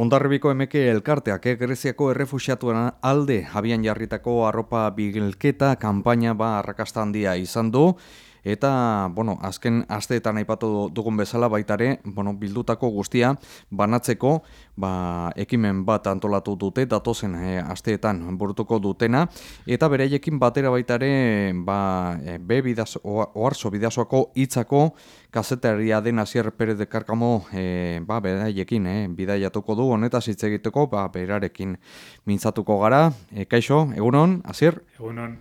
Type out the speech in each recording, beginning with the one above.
Ondarribiko emeke elkarteak eh, Greziako errefusiatuen alde abian jarritako arropa bilketa kanpaina ba arrakasta handia izan du. Eta bueno, azken asteetan aipatu dugun bezala baitare, bueno, bildutako guztia banatzeko, ba, ekimen bat antolatu dute datozen e, asteetan burutuko dutena. Eta beraiekin batera baitare, ba, e, be bidaz oharso bidazoako hitzako kazetaria den Asier Perez de Carcamo e, ba, beraiekin e, bidaiatuko du honetaz hitz egiteko, ba, berarekin mintzatuko gara. E, kaixo, egunon, Asier? Egunon.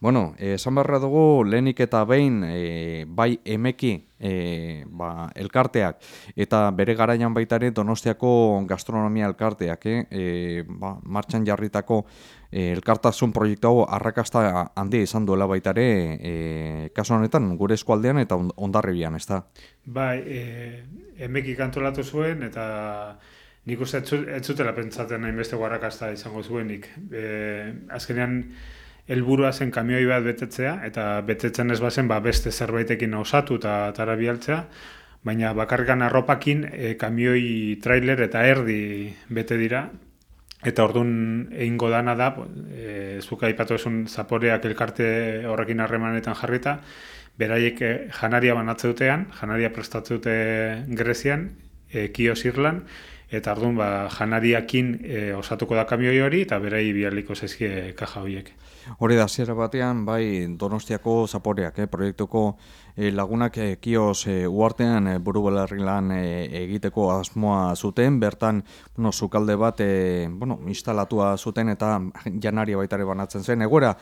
Bueno, esan barra dugu lehenik eta behin e, bai emeki e, ba, elkarteak eta bere garaian baitare donostiako gastronomia elkarteak eh? e, ba, martxan jarritako e, elkartasun proiektu hau arrakasta handia izan duela baitare e, kaso honetan gure eskualdean eta ondarribian, ez da? Bai, e, emeki kantolatu zuen eta nik uste ez zutela pentsatzen beste guarrakasta izango zuenik. E, azkenean, helburua zen kamioi bat betetzea eta betetzen ez bazen ba beste zerbaitekin osatu eta tara bialtzea baina bakarrikan arropakin e, kamioi trailer eta erdi bete dira. Eta ordun egingo dana da e, zuka aipatu esun zaporeak elkarte horrekin harremanetan jarrita beraiek e, janaria banatze dutean janaria prestatze dute Grezian e, Kios Irlan eta ordun ba janariakin e, osatuko da kamioi hori eta berai bialiko zaizkie kaja horiek Hori da, zera batean, bai, donostiako zaporeak, eh, proiektuko eh, lagunak eh, kioz eh, uartean eh, buru lan eh, egiteko asmoa zuten, bertan, bueno, zukalde bat, eh, bueno, instalatua zuten eta janaria baitare banatzen zen. Egoera,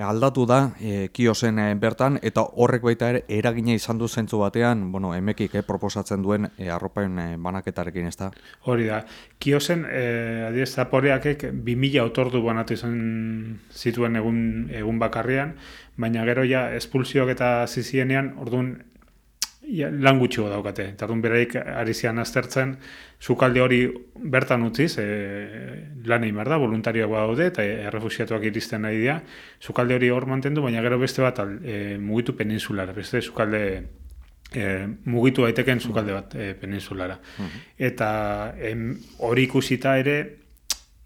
aldatu da e, kiosen e, bertan eta horrek baita ere eragina izan du zentzu batean, bueno, emekik e, proposatzen duen e, arropain e, banaketarekin, ez da? Hori da. Kiosen, e, adiez, zaporeakek 2000 otordu banatu izan zituen egun, egun bakarrian, baina gero ja espulsioak eta zizienean, orduan ja, lan gutxi daukate. Eta dun beraik ari zian aztertzen, zukalde hori bertan utziz, e, lan egin da, voluntarioak daude, eta errefusiatuak iristen nahi dira. Zukalde hori hor mantendu, baina gero beste bat e, mugitu peninsulara, beste zukalde e, mugitu daiteken zukalde bat e, peninsulara. Eta hori ikusita ere,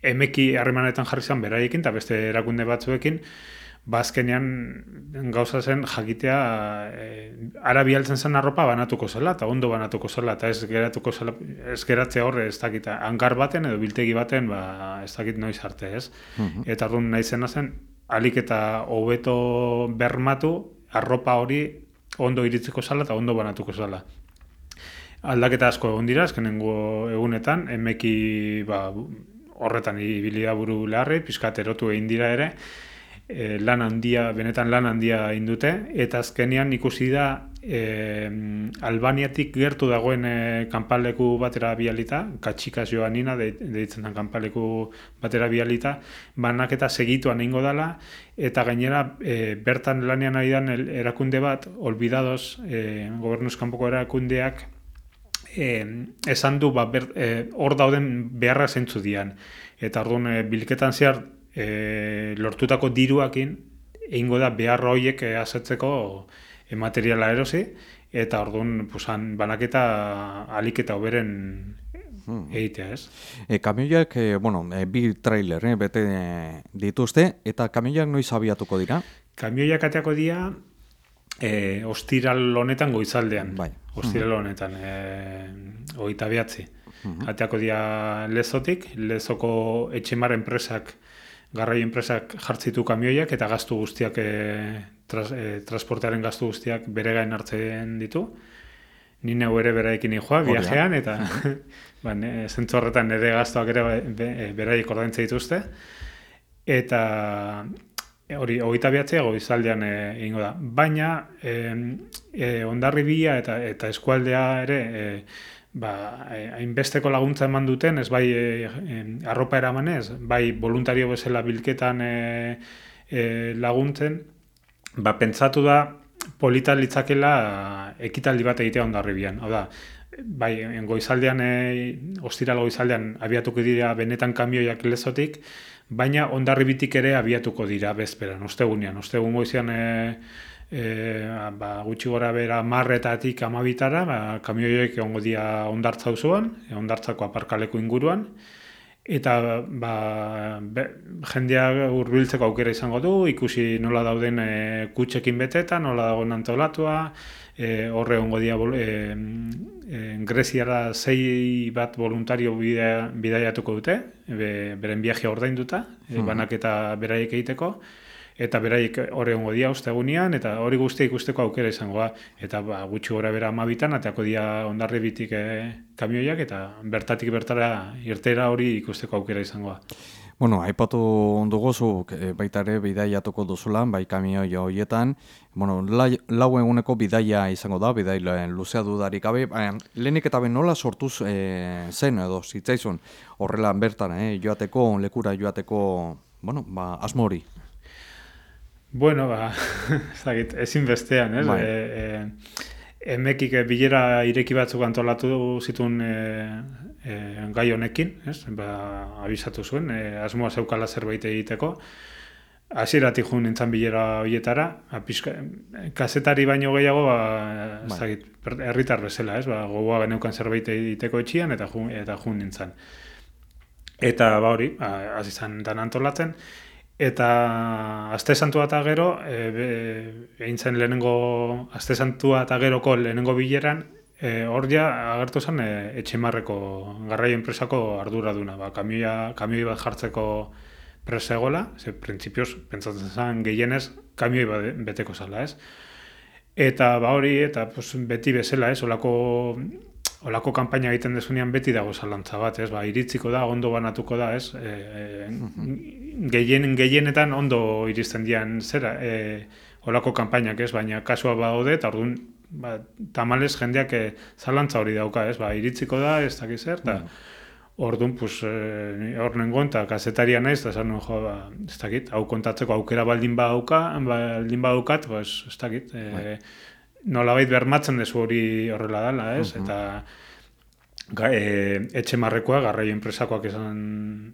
emeki harremanetan jarri zen beraiekin, eta beste erakunde batzuekin, bazkenean ba, gauza zen jakitea e, ara bialtzen zen arropa banatuko zela eta ondo banatuko zela eta ez geratuko zela ez geratzea horre ez dakita hangar baten edo biltegi baten ba ez dakit noiz arte ez mhm. eta orduan nahi zena zen alik eta hobeto bermatu arropa hori ondo iritzeko zela eta ondo banatuko zela aldaketa asko egon dira azkenengo egunetan emeki ba, horretan ibilia buru leharri, pizkat erotu egin dira ere, e, lan handia, benetan lan handia indute, eta azkenean ikusi da e, Albaniatik gertu dagoen e, kanpaleku batera bialita, katxikaz joanina deitzen den kanpaleku batera bialita, banak eta segituan egingo dela, eta gainera e, bertan lanean ari dan erakunde bat, olbidados, e, gobernuz kanpoko erakundeak, E, esan du ba, hor dauden beharra zentzu dian. Eta orduan e, bilketan zehar e, lortutako diruakin egingo da behar horiek e, asetzeko e, materiala erosi eta orduan pusan banaketa alik eta oberen hmm. egitea, ez? E, kamioiak, e, bueno, e, bi trailer, e, bete dituzte, eta kamioiak noiz abiatuko dira? Kamioiak ateako dira e, ostiral honetan goizaldean. Bai. Ostiral hmm. honetan, e, oita behatzi. Hmm. Ateako dira lezotik, lezoko etxemar enpresak garraio enpresak jartzitu kamioiak eta gastu guztiak e, tras, e, transportearen gastu guztiak bere gain hartzen ditu. Ni neu ere beraekin joa, viajean, eta ba, ne, zentzorretan ere gastuak ere be, e, beraik ordaintze dituzte. Eta hori, hogeita behatzea goizaldean egingo da. Baina, e, e, ondarri bila eta, eta eskualdea ere, e, ba, hainbesteko laguntza eman duten, ez bai e, arropa eramanez, bai voluntario bezala bilketan e, laguntzen, ba, pentsatu da polita litzakela ekitaldi bat egitea ondarribian. Hau da, bai, goizaldean, e, ostira goizaldean abiatuko dira benetan kamioiak lezotik, baina ondarribitik ere abiatuko dira bezperan, ostegunean. Ostegun goizean e, e, ba, gutxi gora bera marretatik amabitara, ba, kamioiek ongo dia ondartza usuan, e, ondartzako aparkaleko inguruan, eta ba, be, jendea hurbiltzeko aukera izango du, ikusi nola dauden e, kutsekin beteta, nola dagoen antolatua, e, horre ongo dia e, e, Greziara zei bat voluntario bidaiatuko dute, be, beren viaje ordainduta, e, banak eta beraiek egiteko, eta beraiek hori ongo dia ostegunean eta hori guztia ikusteko aukera izangoa eta ba, gutxi gora bera amabitan ateako dia ondarri bitik e, kamioiak eta bertatik bertara irtera hori ikusteko aukera izangoa. Bueno, aipatu ondugozu e, baita ere bidaiatuko duzula, bai kamioi horietan, bueno, lau eguneko bidaia izango da, bidaia luzea dudarik baina lehenik eta ben nola sortuz e, zen edo zitzaizun horrela bertan, e, joateko, lekura joateko, bueno, ba, asmo hori. Bueno, ba, ezagit, ezin bestean, ez? Bai. E, e, emekik e, bilera ireki batzuk antolatu zituen e, e, gai honekin, ez? Ba, abisatu zuen, e, asmoa zeukala zerbait egiteko. Hasierati jun nintzen bilera horietara, apiska, ba, kasetari baino gehiago, ba, bai. ezagit, herritar bezala, ez? Ba, gogoa geneukan zerbait egiteko etxian, eta jun, eta jun nintzen. Eta, ba hori, ba, azizan dan antolatzen, Eta aste santua eta gero, e, egin zen lehenengo, aste santua eta geroko lehenengo bileran, e, hor ja agertu zen e, etxemarreko garraio enpresako ardura duna. Ba, kamioia, kamioi bat jartzeko presegola, ze printzipioz, pentsatzen zen gehienez, kamioi bat beteko zala, ez? Eta ba hori, eta pues, beti bezala, ez? Olako, olako kanpaina egiten desunean beti dago zalantza bat, ez? Ba, iritziko da, ondo banatuko da, ez? E, e, gehien, gehienetan ondo iristen dian zera, e, olako kanpainak ez, baina kasua baude, eta orduan, ba, tamales jendeak e, zalantza hori dauka, ez, ba, iritziko da, ez dakiz zer, eta mm. orduan, pues, e, hor nengoen, eta kasetaria naiz, eta zan, jo, ba, ez dakit, hau kontatzeko aukera baldin dauka, baldin daukat, pues, ez dakit, e, bai. nolabait bermatzen dezu hori horrela dela, ez, mm-hmm. eta Ga, e, etxe marrekoa, garraio enpresakoak esan,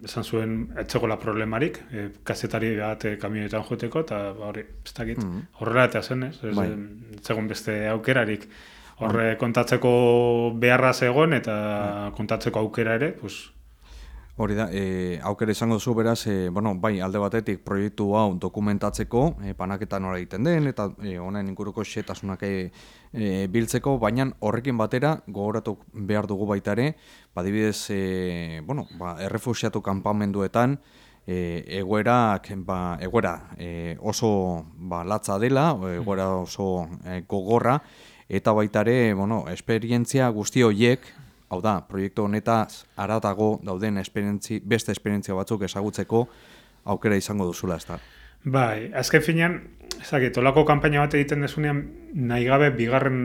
esan zuen etxegola problemarik, e, kazetari bat e, kamionetan joteko, eta ba, hori, ez dakit, mm horrela eta zen, ez, ez bai. beste aukerarik. Horre bai. kontatzeko beharra zegoen eta bai. kontatzeko aukera ere, pues, Hori da, e, aukera izango zu beraz, e, bueno, bai, alde batetik proiektu hau dokumentatzeko, e, panaketa nora egiten den, eta e, honen inguruko xetasunak e, e, biltzeko, baina horrekin batera, gogoratu behar dugu baita ere, badibidez, e, bueno, ba, errefusiatu kanpamenduetan, e, egoerak, ba, egoera e, oso ba, latza dela, egoera oso e, gogorra, eta baita ere, bueno, esperientzia guzti horiek, hau da, proiektu honetaz aratago dauden esperientzi, beste esperientzia batzuk ezagutzeko aukera izango duzula, ez da? Bai, azken finean, ezagit, olako kanpaina bat egiten desunean, nahi gabe bigarren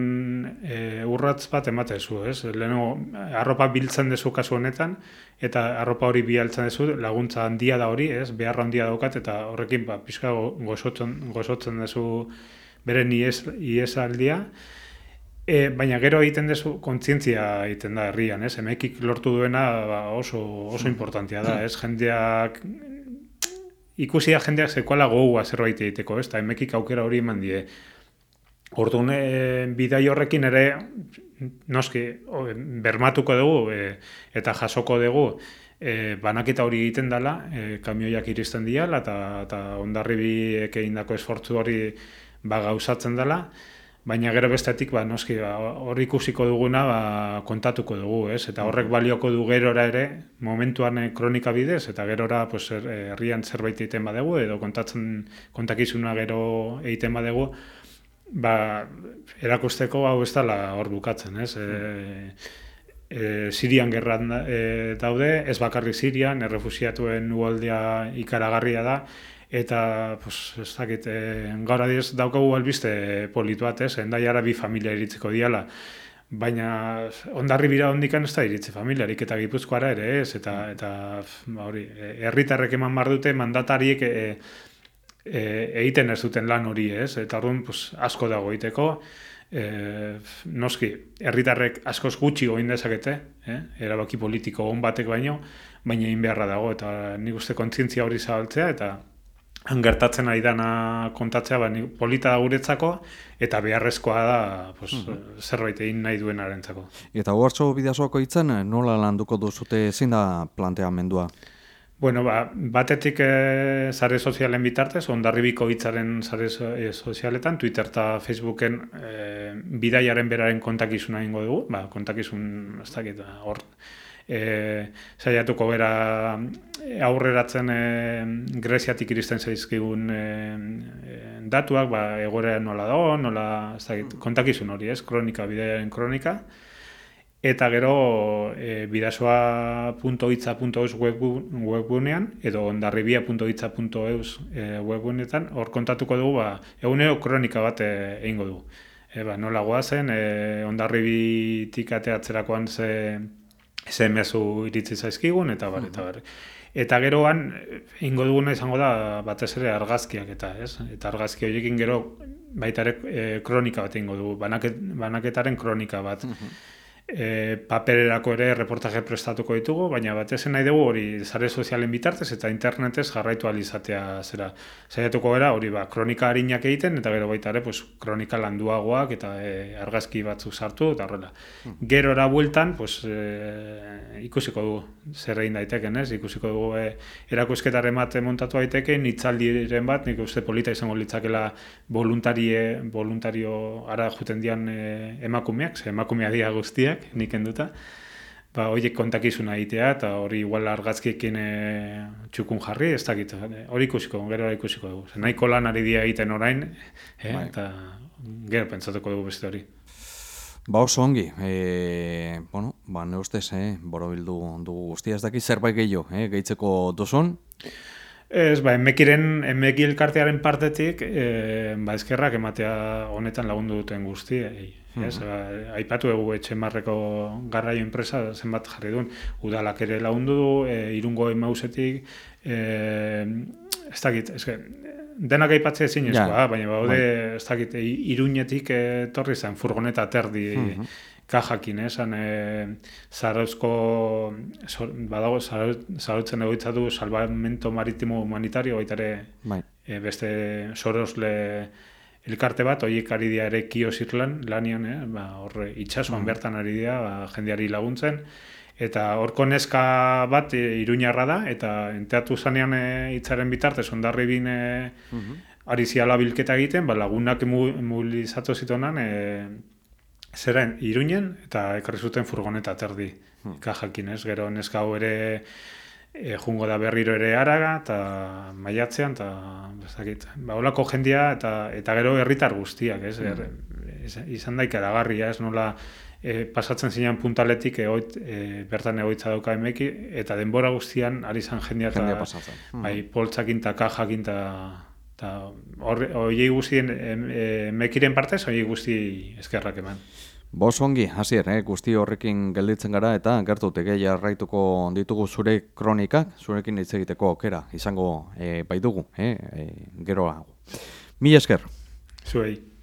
e, urratz bat ematezu, ez? Leheno, arropa biltzen dezu kasu honetan, eta arropa hori bialtzen dezu, laguntza handia da hori, ez? Beharra handia daukat, eta horrekin, ba, pixka gozotzen, gozotzen dezu beren ies, iesaldia, E, baina gero egiten dezu kontzientzia egiten da herrian, ez? Emekik lortu duena ba, oso, oso importantia da, ez? Jendeak ikusi da jendeak sekuala gogoa zerbait egiteko, ez? Ta emekik aukera hori eman die. Orduan, e, bidai horrekin ere, noski, bermatuko dugu e, eta jasoko dugu e, banaketa hori egiten dela, e, kamioiak iristen diala eta, eta ondarri bi egin dako esfortzu hori ba, gauzatzen dela, baina gero bestetik ba noski ba, hor ikusiko duguna ba, kontatuko dugu, ez? Eta horrek balioko du gerora ere momentuan eh, kronika bidez eta gerora pues er, herrian zerbait egiten badegu edo kontatzen kontakizuna gero egiten badegu ba erakusteko hau ez dela hor bukatzen, ez? E, e, Sirian gerran e, daude, ez bakarri Sirian, errefusiatuen uoldea ikaragarria da, eta pues ez dakit eh gaur daukagu albiste politu bat, ez? Endaiara bi familia iritzeko diala. Baina ondarri bira hondikan ez da iritze familiarik eta Gipuzkoara ere, ez? Eta eta ba hori, herritarrek eman bar dute mandatariek e, e, egiten ez duten lan hori, ez? Eta orduan pues asko dago egiteko. E, noski, herritarrek askoz gutxi goin dezakete, eh? erabaki politiko on batek baino, baina egin beharra dago eta nik uste kontzientzia hori zabaltzea eta gertatzen ari dana kontatzea, ba, polita da guretzako, eta beharrezkoa da pues, mhm. zerbait egin nahi duen arentzako. Eta huartzo bidazoako itzen, nola landuko duzute zein da planteamendua? Bueno, ba, batetik e, zare sozialen bitartez, ondarribiko hitzaren zare eh, sozialetan, Twitter eta Facebooken e, bidaiaren beraren kontakizuna ingo dugu, ba, kontakizun, ez dakit, hor, e, zaiatuko bera aurreratzen e, greziatik iristen zaizkigun e, datuak, ba, egorea nola dago, nola, ez dakit, kontakizun hori, ez, kronika, bidaiaren kronika, Eta gero e, bidasoa.itza.eus webgunean edo ondarribia.itza.eus e, webgunetan hor kontatuko dugu ba, eguneo kronika bat e, egingo dugu. E, ba, nola guazen, e, ondarribitik ateatzerakoan ze, ze mezu iritzi zaizkigun eta bar, eta bar. Eta geroan, ingo duguna izango da batez ere argazkiak eta, ez? Eta argazki horiekin gero baita ere e, kronika bat ingo dugu, banaket, banaketaren kronika bat e, papererako ere reportaje prestatuko ditugu, baina batez nahi dugu hori zare sozialen bitartez eta internetez jarraitu alizatea zera. Zaiatuko gara hori ba, kronika harinak egiten eta gero baita ere pues, kronika landuagoak eta e, argazki batzuk sartu eta horrela. Hmm. Gero era bueltan pues, e, ikusiko dugu zer egin daiteken ez, ikusiko dugu e, erakusketaren bat montatu daiteken, itzaldiren bat, nik uste polita izango litzakela voluntarie, voluntario ara juten dian e, emakumeak, ze emakumea dia guztiak, nik enduta. Ba, horiek kontakizuna egitea eta hori igual argazkiekin e, txukun jarri, ez dakit. Hori ikusiko, gero ikusiko dugu. Zer, nahiko lan ari dia egiten orain, e, eta gero pentsatuko dugu beste hori. Ba oso ongi, e, bueno, ba ne ustez, eh, borobildu dugu guztia ez daki zerbait gehiago, eh, gehitzeko duzun? Ez, ba, emekiren, emeki elkartearen partetik, e, ba, eskerrak ematea honetan lagundu duten guzti. E, ez, ba, aipatu egu etxe marreko garraio enpresa zenbat jarri duen. Udalak ere lagundu du, e, irungo emausetik, e, ez dakit, ez denak aipatzea ezin ezkoa, baina baude, bai. ez dakit, iruñetik e, torri zen furgoneta terdi, kajakin, esan e, zarauzko, badago, zarautzen egoitza du salvamento maritimo humanitario, baita ere bai. e, beste sorosle elkarte bat, horiek ari dia ere kio zirlan, lanian, eh? ba, horre, itxasuan mm. bertan ari dia, ba, jendeari laguntzen, eta horko neska bat e, iruñarra da, eta enteatu zanean e, itzaren bitartez, ondarri bin e, mm -hmm. ari ziala bilketa egiten, ba, lagunak mobilizatu zitonan, e, zeren iruinen eta ekarri zuten furgoneta terdi hmm. kajakin ez, gero neska hau ere e, jungo da berriro ere araga eta maiatzean eta bezakit, ba holako jendia eta eta gero herritar guztiak ez, hmm. er, izan daik eragarria ez nola e, pasatzen zinean puntaletik egoit, e, bertan egoitza dauka emeki eta denbora guztian ari izan jendia eta hmm. bai, poltsakin eta kajakin eta eta hori guztien emekiren partez hori guzti eskerrak eman. Bos ongi, hasier, eh, guzti horrekin gelditzen gara eta gertu tegei jarraituko ditugu zure kronikak, zurekin hitz egiteko aukera izango eh, bai dugu, eh, eh, geroago. Mi esker. Zuei.